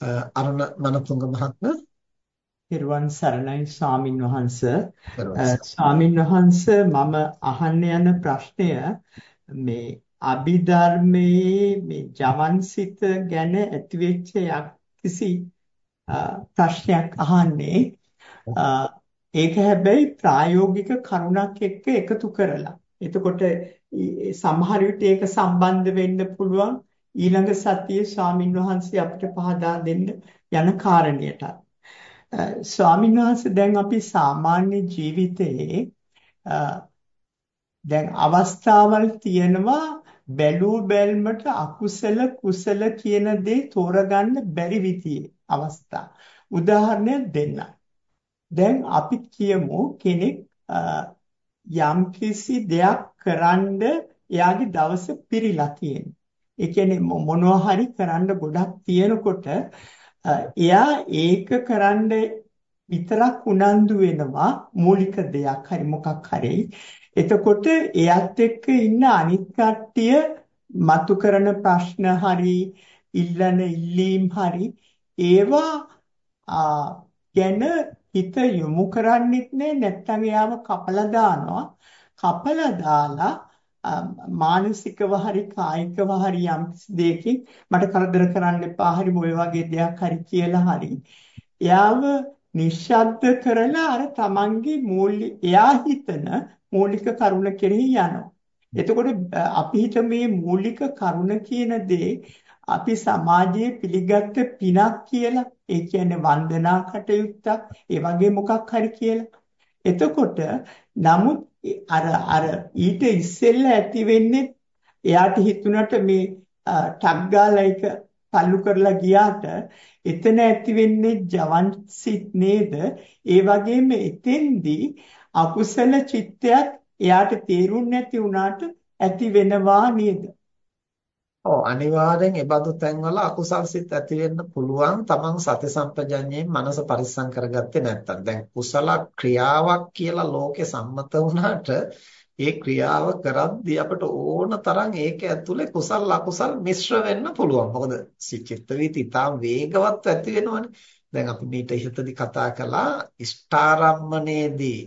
අරුණ මනතුංග මහත්මයා පෙරවන් සරණයි ස්වාමින් වහන්ස. ස්වාමින් වහන්ස මම අහන්න යන ප්‍රශ්නය මේ අභිධර්මයේ මේ ජවන්සිත ගැන ඇතිවෙච්ච කිසි ප්‍රශ්නයක් අහන්නේ. ඒක හැබැයි ප්‍රායෝගික කරුණක් එක්ක එකතු කරලා. එතකොට සමහර විට ඒක සම්බන්ධ වෙන්න පුළුවන් ඊළඟ සතියේ ස්වාමින් වහන්සේ අපිට පහදා දෙන්න යන කාරණයට. ස්වාමින් වහන්සේ දැන් අපි සාමාන්‍ය ජීවිතයේ දැන් අවස්ථාවල් තියෙනවා බැලූ බැල්මට අකුසල කුසල කියන දේ තෝරගන්න බැරි විදිහේ අවස්ථා. උදාහරණයක් දෙන්නම්. දැන් අපි කියමු කෙනෙක් යම්කිසි දෙයක් කරන්න එයාගේ දවස පිරීලා තියෙනවා. ඒ කියන්නේ මොනවා හරි කරන්න ගොඩක් තියෙනකොට එයා ඒක කරන්න විතරක් උනන්දු වෙනවා මූලික දෙයක් හරි මොකක් හරි. එතකොට එයත් එක්ක ඉන්න අනිත් කට්ටිය මතු කරන ප්‍රශ්න හරි ඉල්ලන ඉල්ලීම් හරි ඒවා ගැන හිත යොමු කරන්නෙත් නෑ නැත්තම් එයාව කපලා දානවා කපලා දාලා මානසිකව හරි කායිකව හරි යම් දෙයකින් මට කරදර කරන්න එපා හරි ඔය වගේ දෙයක් හරි කියලා හරි එයාව නිශ්ශබ්ද කරලා අර තමන්ගේ මූල්‍ය එයා හිතන මූලික කරුණ කෙරෙහි යනවා. එතකොට අපි හිත මේ මූලික කරුණ කියන දේ අපි සමාජයේ පිළිගත්ත පිනක් කියලා ඒ කියන්නේ වන්දනා කටයුත්තක් ඒ වගේ මොකක් හරි කියලා. එතකොට නමුත් අර අර ඊට ඉස්සෙල්ලා ඇති වෙන්නේ එයාට හිතුණට මේ ටක් ගාලා එක තල්ලු කරලා ගියාට එතන ඇති වෙන්නේ ජවන් සිත් නේද? ඒ වගේම එතෙන්දී අකුසල චිත්තයක් එයාට තේරුන්නේ නැති වුණාට ඇති වෙනවා නේද? ඔව් අනිවාර්යෙන් ඒ බඳු තැන්වල අකුසල් සිත් ඇති වෙන්න පුළුවන් තමන් සති සම්පජඤ්ඤයෙන් මනස පරිස්සම් කරගත්තේ නැත්තම් දැන් කුසල ක්‍රියාවක් කියලා ලෝකේ සම්මත වුණාට ඒ ක්‍රියාව කරද්දී අපට ඕන තරම් ඒක ඇතුලේ කුසල් අකුසල් මිශ්‍ර වෙන්න පුළුවන්. මොකද චිත්ත වීති ඊටාම් වේගවත් ඇති වෙනවනේ. දැන් අපි මීට ඉහතදී කතා කළා ඉෂ්ඨාරම්මනේදී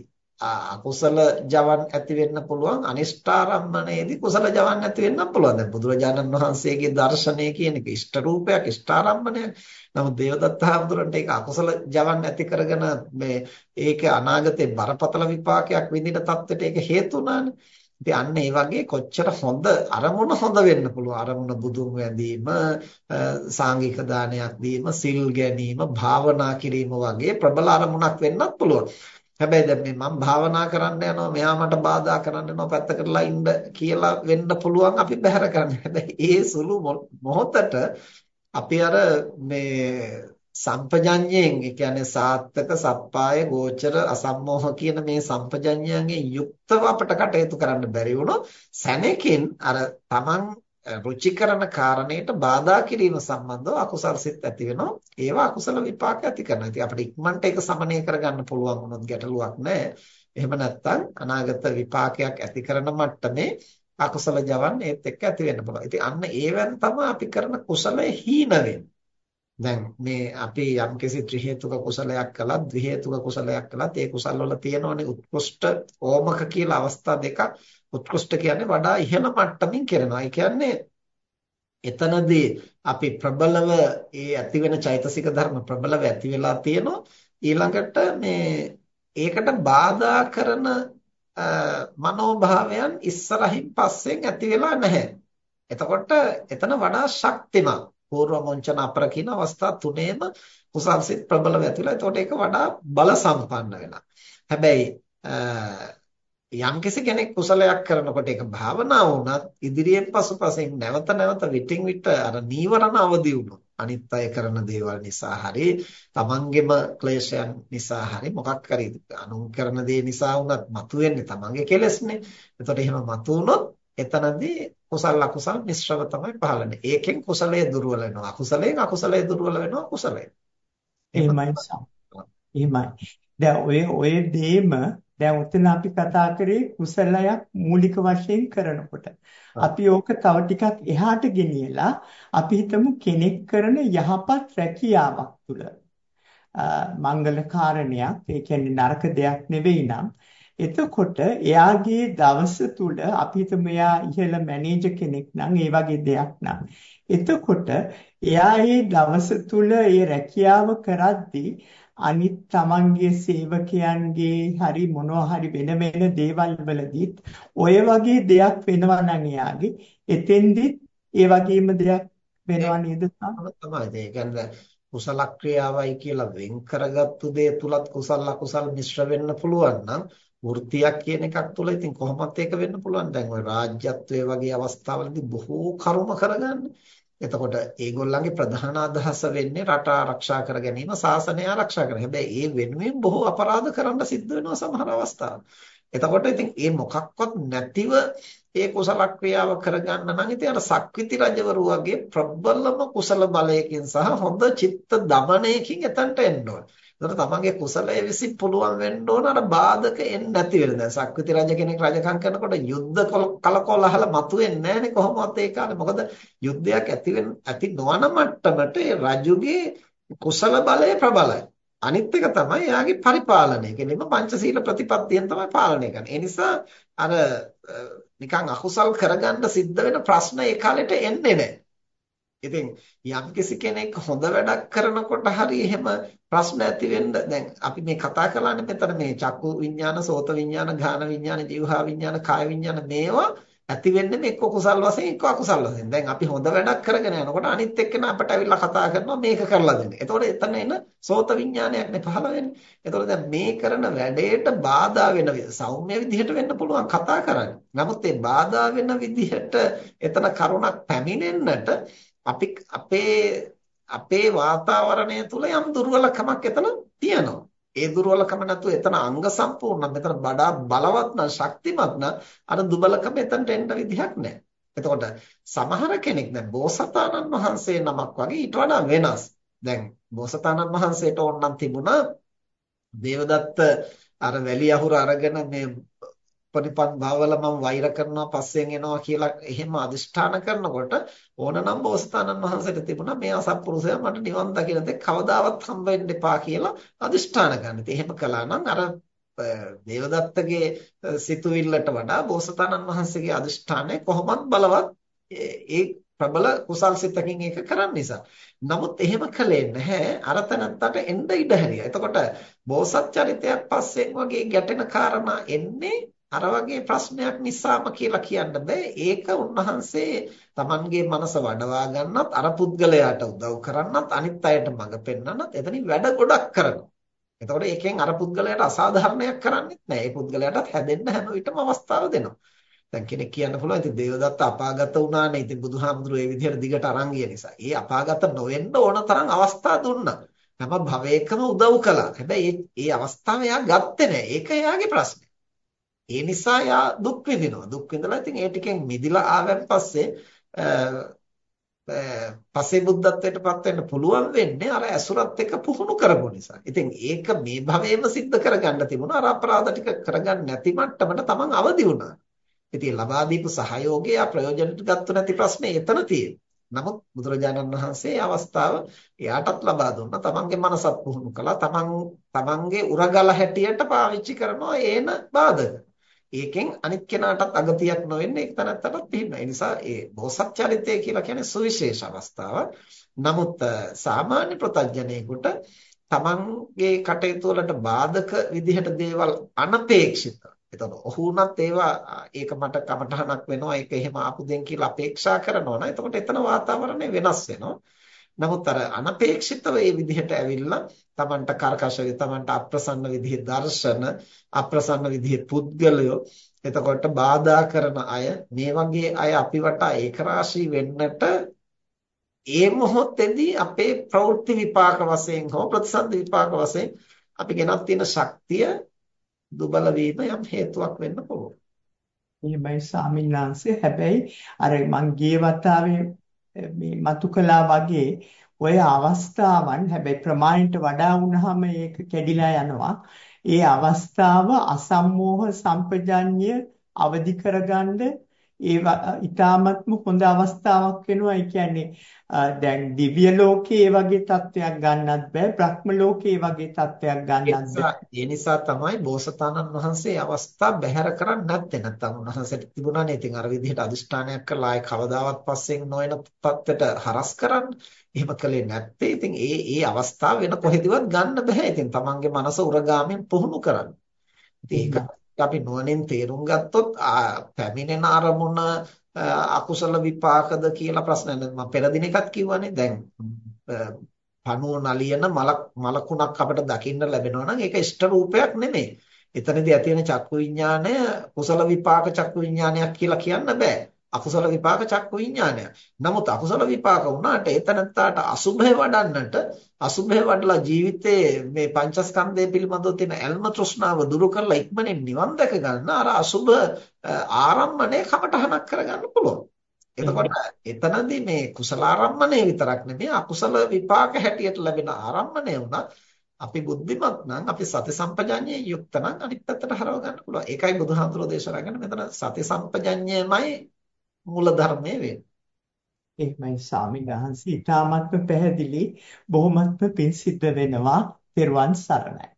අකුසල ජවන් ඇති වෙන්න පුළුවන් අනිෂ්ඨාරම්මණයේදී කුසල ජවන් ඇති වෙන්න පුළුවන්. දැන් බුදුරජාණන් වහන්සේගේ දර්ශනය කියන එක ඉෂ්ඨ රූපයක් ඉෂ්ඨාරම්මණයක්. නමුත් දේවදත්ත හාමුදුරන්ට ඒක අකුසල ජවන් ඇති කරගෙන මේ ඒක අනාගතේ බරපතල විපාකයක් විඳින තත්ත්වයට ඒක හේතු වුණානේ. ඉතින් අන්න ඒ වගේ කොච්චර හොඳ අරමුණ හොඳ වෙන්න පුළුවන්. අරමුණ බුදුන් වැඳීම සාංගික දානයක් දීම සිල් ගැනීම භාවනා කිරීම වගේ ප්‍රබල අරමුණක් වෙන්නත් පුළුවන්. හැබැයි දැන් මේ මම භාවනා කරන්න යනවා මෙයා මට බාධා කරන්න යනවා පැත්තකටලා ඉන්න කියලා වෙන්න පුළුවන් අපි බැහැර කරන්න. හැබැයි ඒ සුළු මොහොතට අපි අර මේ සම්පජඤ්ඤයෙන් ඒ කියන්නේ සාත්තක සප්පාය ගෝචර අසම්මෝහ කියන මේ සම්පජඤ්ඤයන්ගෙන් යුක්තව අපට කටයුතු කරන්න බැරි වුණොත් සැනකින් අර Taman රුචිකරන කාරණයට බාධා කිරීම සම්බන්ධව අකුසල් සිත් ඇති වෙනවා. ඒවා අකුසල විපාක ඇති කරනවා. ඉතින් අපිට ඉක්මනට ඒක සමනය කරගන්න පුළුවන් වුණොත් ගැටලුවක් නැහැ. එහෙම නැත්නම් අනාගත විපාකයක් ඇති කරන මට්ටමේ අකුසල ජවන් ඒත් එක්ක ඇති වෙන්න පුළුවන්. ඉතින් අන්න ඒවෙන් තමයි අපි කරන කුසලය හීන දැන් මේ අපි යම්කිසි ත්‍රි හේතුක කුසලයක් කළා ද්වි හේතුක කුසලයක් කළාත් ඒ කුසල වල තියෙනවනේ උත්කෘෂ්ඨ ඕමක කියලා අවස්ථා දෙකක් උත්කෘෂ්ඨ කියන්නේ වඩා ඉහළ මට්ටමින් කරනවා. ඒ කියන්නේ එතනදී අපි ප්‍රබලව ඒ ඇති වෙන චෛතසික ධර්ම ප්‍රබලව ඇති වෙලා තියෙනවා. ඊළඟට මේ ඒකට බාධා කරන මනෝභාවයන් ඉස්සරහින් පස්සෙන් ඇති වෙලා නැහැ. එතකොට එතන වඩා ශක්තිමත් పూర్ව මොංචන අපර කියන අවස්ථා තුනේම කුසල්සිත ප්‍රබලව ඇතිලා. එතකොට ඒක වඩා බල සම්පන්න වෙනවා. හැබැයි යම්කිසි කෙනෙක් කුසලයක් කරනකොට ඒක භාවනාව වුණත් ඉදිරියෙන් පසුපසින් නැවත නැවත විටින් විට අර නීවරණ අවදි වුණොත් අනිත් අය කරන දේවල් නිසා හරි තමන්ගේම ක්ලේශයන් නිසා හරි මොකක් හරි අනුන් කරන දේ නිසා වුණත් මතුවෙන්නේ තමන්ගේ කෙලෙස්නේ. එතකොට එහෙම මතුවුනොත් එතනදී කුසල අකුසල මිශ්‍රව තමයි පහළන්නේ. ඒකෙන් කුසලයේ දුර්වල වෙනවා. අකුසලයෙන් අකුසලයේ දුර්වල වෙනවා කුසලයෙන්. එහෙමයි. එහෙමයි. දැන් ඔය ඔය දේම දැන් උතන අපි කතා කරේ කුසලයක් මූලික වශයෙන් කරනකොට. අපි ඕක තව ටිකක් එහාට ගෙනියලා අපි හිතමු කෙනෙක් කරන යහපත් රැකියාවක් තුළ මංගල කාරණයක් ඒ කියන්නේ නරක දෙයක් නෙවෙයි නම් එතකොට එයාගේ දවස තුල අපි හිතමු එයා ඉහළ මැනේජර් කෙනෙක් නම් ඒ වගේ දෙයක් නම්. එතකොට එයා ඒ දවස තුල ඒ රැකියාව කරද්දී අනිත් තමන්ගේ සේවකයන්ගේ හරි මොනවා හරි වෙන වෙන දේවල් වලදීත් ඔය වගේ දෙයක් වෙනවා නම් එයාගේ එතෙන්දිත් ඒ වගේම දෙයක් වෙනවා නේද තමයි ඒ කියන්නේ කුසල ක්‍රියාවයි කියලා වෙන් කරගත්තු දේ තුලත් කුසල අකුසල් මිශ්‍ර වෙන්න පුළුවන් නම් වෘත්තියක් කියන එකක් තුල ඉතින් කොහොමත් ඒක වෙන්න පුළුවන් දැන් ওই රාජ්‍යත්වයේ වගේ අවස්ථාවලදී බොහෝ කර්ම කරගන්න. එතකොට ඒගොල්ලන්ගේ ප්‍රධාන අදහස වෙන්නේ රට ආරක්ෂා කර ගැනීම, ශාසනය ආරක්ෂා කර. හැබැයි ඒ වෙනුවෙන් බොහෝ අපරාධ කරන්න සිද්ධ වෙනවා සමහර අවස්ථාවල. එතකොට ඉතින් ඒ මොකක්වත් නැතිව ඒ කුසල ක්‍රියාව කරගන්න නම් ඉතින් අර සක්විති රජවරු වගේ ප්‍රබලම කුසල බලයකින් සහ හොඳ චිත්ත දමනයකින් එතනට එන්න ඕන. එතකොට තමන්ගේ කුසලයේ විසින් පුළුවන් වෙන්න ඕන අර බාධක එන්නේ නැති වෙන. දැන් සක්විති රජ කෙනෙක් රජකම් කරනකොට යුද්ධ කලකොලහල මතුවෙන්නේ නැහනේ කොහොමවත් ඒ කාලේ. මොකද යුද්ධයක් ඇති වෙන ඇති නොවන මට්ටමට ඒ රජුගේ කුසල බලය ප්‍රබලයි. අනිත් එක තමයි එයාගේ පරිපාලනය. කියන්නේම පංචශීල ප්‍රතිපත්තියෙන් තමයි පාලනය කරන්නේ. ඒ නිසා අර නිකන් අකුසල් කරගන්න සිද්ධ වෙන ප්‍රශ්න ඒ කාලෙට එන්නේ නැහැ. ඉතින් යම්කිසි කෙනෙක් හොඳ වැඩක් කරනකොට හරි එහෙම ප්‍රශ්න ඇති වෙන්න දැන් අපි මේ කතා කරලානේ මෙතන මේ චක්කු විඤ්ඤාණ, සෝත විඤ්ඤාණ, ගාන විඤ්ඤාණ, જીවහා විඤ්ඤාණ, කාය විඤ්ඤාණ මේවා ඇති වෙන්නේ මේ එක්ක කුසල් වශයෙන් එක්ක අකුසල් වශයෙන්. දැන් අපි හොඳ වැඩක් කරගෙන යනකොට අනිත් එක්කෙනා අපට ඇවිල්ලා කතා කරනවා මේක කරලා දෙන්න. එතකොට එතන එන සෝත විඤ්ඤාණයක් නේ පහළ වෙන්නේ. එතකොට දැන් මේ කරන වැඩේට බාධා වෙන සෞම්‍ය විදිහට වෙන්න පුළුවන් කතා කරන්නේ. නමුත් ඒ බාධා වෙන විදිහට එතන කරුණක් පැමිණෙන්නට අපි අපේ අපේ වාතාවරණය තුල යම් දුර්වලකමක් එතන තියෙනවා. ඒ දුර්වලකම නැතුව එතන අංග සම්පූර්ණ මෙතන වඩා බලවත් නම් ශක්තිමත් නම් අර දුබලකම එතනට එන්න විදිහක් නැහැ. එතකොට සමහර කෙනෙක් දැන් බෝසතාණන් වහන්සේ නමක් වගේ ඊට වඩා වෙනස්. දැන් බෝසතාණන් වහන්සේට ඕනනම් තිබුණා දේවදත්ත අර වැලි අහුර අරගෙන මේ උපනිපත් භවවල මම වෛර කරනවා පස්සෙන් එනවා කියලා එහෙම අදිෂ්ඨාන කරනකොට ඕනනම් බෝසතාණන් වහන්සේට තිබුණා මේ අසත්පුරුෂයා මට නිවන් දකින්න දෙයක් කවදාවත් හම්බ වෙන්න එපා කියලා අදිෂ්ඨාන ගන්න. ඉතින් එහෙම කළා නම් අර දේවදත්තගේ සිතුවිල්ලට වඩා බෝසතාණන් වහන්සේගේ අදිෂ්ඨානය කොහොමත් බලවත් ඒ ප්‍රබල කුසල් සිතකින් ඒක කරන්න නිසා. නමුත් එහෙම කළේ නැහැ. අර තනත්තට එන්න ඉඩ හැරියා. එතකොට බෝසත් චරිතයක් පස්සෙන් වගේ ගැටෙන කාරණා එන්නේ අර වගේ ප්‍රශ්නයක් නිසාම කියලා කියන්න බෑ. ඒක උන්වහන්සේ Tamanගේ මනස වඩවා ගන්නත් අර පුද්ගලයාට උදව් කරන්නත් අනිත් අයට මඟ පෙන්වන්නත් එතනින් වැඩ ගොඩක් කරනවා. එතකොට ඒකෙන් අර පුද්ගලයාට අසාධාරණයක් කරන්නේත් නෑ. ඒ පුද්ගලයාටත් හැදෙන්න හැම විටම අවස්ථාව දෙනවා. දැන් කෙනෙක් කියන්න පුළුවන් ඉතින් දේවදත්ත අපාගත වුණානේ. ඉතින් බුදුහාමුදුරුවෝ ඒ විදිහට දිගට අරන් ගිය නිසා. ඒ අපාගත නොවෙන්න ඕන තරම් අවස්ථා දුන්නා. හැම භවයකම උදව් කළා. හැබැයි ඒ අවස්ථාව එයා ගත්තේ නෑ. ඒක එයාගේ ප්‍රශ්නේ. ඒ නිසා යා දුක් විඳිනවා. දුක් විඳලා ඉතින් ඒ ටිකෙන් මිදිලා ආවන් පස්සේ පසේ බුද්ධත්වයට පත් වෙන්න පුළුවන් වෙන්නේ අර ඇසුරත් එක්ක පුහුණු කරපු නිසා. ඉතින් ඒක මේ භවයේම සිද්ධ කරගන්න තිබුණා. අර අපරාධ ටික කරගන්න නැති මට්ටමට තමන් අවදි වුණා. ඉතින් ලබා දීපු සහයෝගය ප්‍රයෝජනට ගත්ත නැති ප්‍රශ්නේ එතන තියෙනවා. නමුත් බුදුරජාණන් වහන්සේ අවස්ථාව එයාටත් ලබා දුන්නා. තමන්ගේ මනසත් පුහුණු කළා. තමන් තමන්ගේ උරගල හැටියට පාවිච්චි කරනවා ඒන බාධක. ඒකෙන් අනිත් කෙනාටත් අගතියක් නොවෙන්න ඒක තනත්තටත් පිළිනවා. ඒ නිසා ඒ බෝසත් චරිතය කියලා කියන්නේ සුවිශේෂ අවස්ථාවක්. නමුත් සාමාන්‍ය ප්‍රත්‍යඥයෙකුට තමන්ගේ කටයුතු වලට බාධක විදිහට දේවල් අනපේක්ෂිත. එතකොට ඔහු උනත් ඒවා ඒක මට කමටහනක් වෙනවා ඒක එහෙම ආපු දෙන් කියලා අපේක්ෂා කරනවා නේද? එතකොට එතන වාතාවරණය වෙනස් වෙනවා. නමුත් අර අනපේක්ෂිතව මේ විදිහට ඇවිල්ලා Tamanට කරකශ Tamanට අප්‍රසන්න විදිහේ දර්ශන අප්‍රසන්න විදිහේ පුද්ගලයෝ එතකොට බාධා කරන අය මේ වගේ අය අපි වටා ඒකරාශී වෙන්නට ඒ මොහොතේදී අපේ ප්‍රවෘත්ති විපාක වශයෙන් හෝ ප්‍රතිසන්ද විපාක වශයෙන් අපි ගෙනත් තියෙන ශක්තිය දුබල වීම යම් හේතුවක් වෙන්න පුළුවන්. එහෙමයි ස්වාමීන් වහන්සේ හැබැයි අර මං ගිය වතාවේ මේ මතු කළා වගේ ওই අවස්ථාවන් හැබැයි ප්‍රමාණයට වඩා වුණාම ඒක කැඩිලා යනවා. ඒ අවස්ථාව අසම්මෝහ සම්පජඤ්ඤය අවදි කරගන්න ඒ ඊ타මත්ම හොඳ අවස්ථාවක් වෙනවා. ඒ කියන්නේ දැන් දිව්‍ය ලෝකයේ වගේ තත්වයක් ගන්නත් බෑ. බ්‍රහ්ම ලෝකයේ වගේ තත්වයක් ගන්නත් බෑ. ඒ නිසා තමයි බෝසතාණන් වහන්සේ අවස්ථා බැහැර කරන්නේ නැත්තේ. නැත්තම් උන්වහන්සේට තිබුණානේ. ඉතින් අර විදිහට අදිෂ්ඨානයක් කරලා ආයේ කවදාවත් පස්සෙන් නොයන තත්ත්වයට හරස් කරන්න. එහෙම කළේ නැත්තේ. ඉතින් ඒ ඒ අවස්ථාව වෙන කොහෙදවත් ගන්න බෑ. ඉතින් තමන්ගේ මනස උරගාමින් පුහුණු කරන්න. ඉතින් ඒක අපි නුවණින් තේරුම් ගත්තොත් පැමිණෙන අරමුණ අකුසල විපාකද කියලා ප්‍රශ්නයක් නෑ මම පෙර දින එකත් කිව්වනේ දැන් පණුව නලියන මලකුණක් අපිට දකින්න ලැබෙනවා නම් ඒක ඉෂ්ට රූපයක් නෙමෙයි. එතනදී ඇති වෙන චක්කු විඥානය කුසල විපාක චක්කු විඥානයක් කියලා කියන්න බෑ. අකුසල විපාක චක්කු විඥානයක්. නමුත් අකුසල විපාක වුණාට එතනත්තාට අසුභය වඩන්නට අසුභය වඩලා ජීවිතයේ මේ පංචස්කන්ධය පිළිබඳව තියෙන ඇල්ම තෘෂ්ණාව දුරු කරලා ඉක්මනින් නිවන් දැක ගන්න අර අසුභ ආරම්මණය කමටහනක් කරගන්න පුළුවන්. එතකොට එතනදී මේ කුසල ආරම්මණය විතරක් නෙමෙයි අකුසල විපාක හැටියට ලැබෙන ආරම්මණය උනත් අපි බුද්ධිමත් නම් අපි සති සම්පජඤ්ඤයේ යුක්ත නම් අනිත් පැත්තට හරව ගන්න පුළුවන්. ඒකයි බුදුහාමුදුරෝ දේශනා කරන්නේ මෙතන සති සම්පජඤ්ඤයමයි මූල ධර්මයේ වෙන්නේ. එහෙමයි ස්වාමීන් වහන්සේ ඊටාත්ම පැහැදිලි බොහොමත්ම පිං සිද්ධ වෙනවා. පෙරවන් සරණයි.